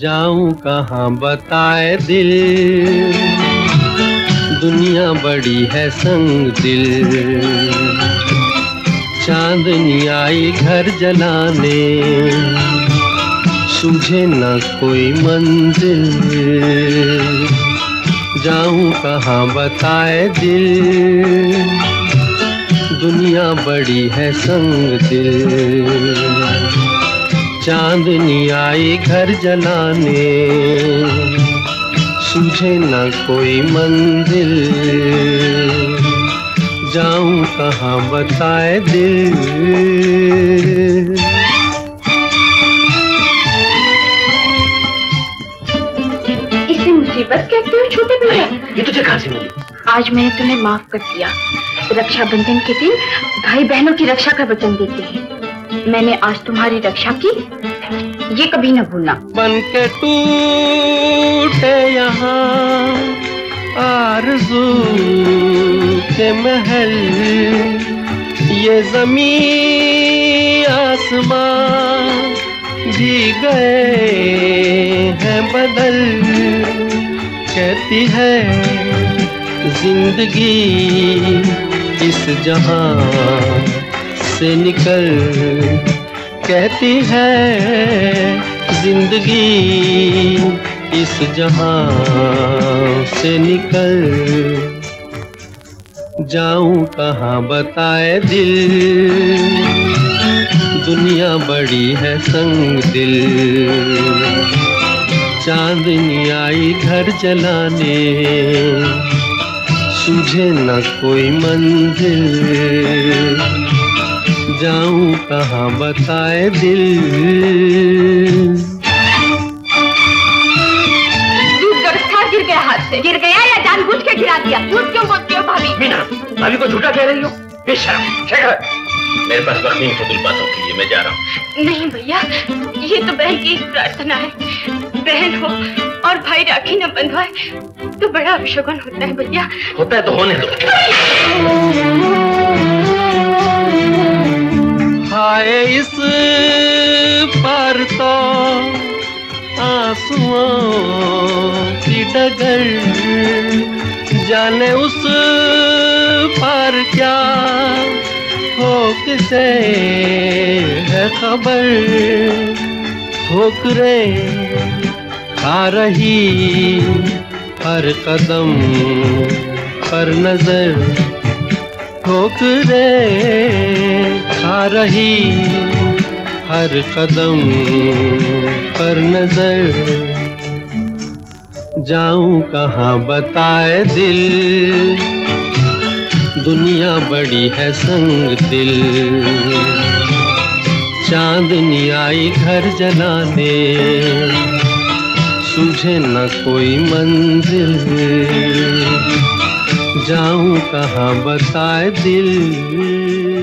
जाऊँ कहाँ बताए दिल? दुनिया बड़ी है संग दिल। चांदनी आई घर जलाने। सूझे न कोई मंजिल। जाऊँ कहाँ बताए दिल? दुनिया बड़ी है संग दिल। चांदनी आई घर जलाने। सूझे न कोई मंदिर जाऊँ कहाँ बताए दिल। इसे मुसीबत कहते हो छोटे भैया ये तुझे कहाँ से मिली? आज मैंने तुम्हें माफ़ कर दिया। रक्षाबंधन के दिन भाई बहनों की रक्षा का वचन देते हैं। मैंने आज तुम्हारी रक्षा की ये कभी न भूलना। बन के टूटे यहाँ के महल। ये ज़मीन आसमां जी गए हैं बदल। कहती है, ज़िंदगी इस जहाँ से निकल कहती है, ज़िंदगी इस जहाँ से निकल। जाऊँ कहाँ बताए दिल। दुनिया बड़ी है संग दिल। चांदनी आई घर जलाने। सूझे न कोई मंजिल। जाऊँ कहाँ बताए दिल? गिर गया हाथ से। गिर गया या जानबूझ के गिरा दिया? झूठ क्यों बोलती हो भाभी? मीना भाभी को झूठा कह रही हो? बेशरम शेखर मेरे पास वक्त नहीं फजूल बातों के लिए मैं जा रहा हूँ। नहीं भैया ये तो बहन की एक प्रार्थना है। बहन हो और भाई राखी न बंधवाए तो बड़ा अभिशगुन होता है भैया। होता है तो होने दो। इस पर तो आंसुओं की डगर। जाने उस पर क्या हो, किसे है खबर? ठोकरे खा रही हर कदम पर नज़र। ठोकरे खा रही हर कदम पर नज़र। जाऊँ कहाँ, बताए दिल। दुनिया बड़ी है संग दिल। चांदनी आई घर जलाने। सूझे न कोई मंजिल। जाऊँ कहाँ बताए दिल?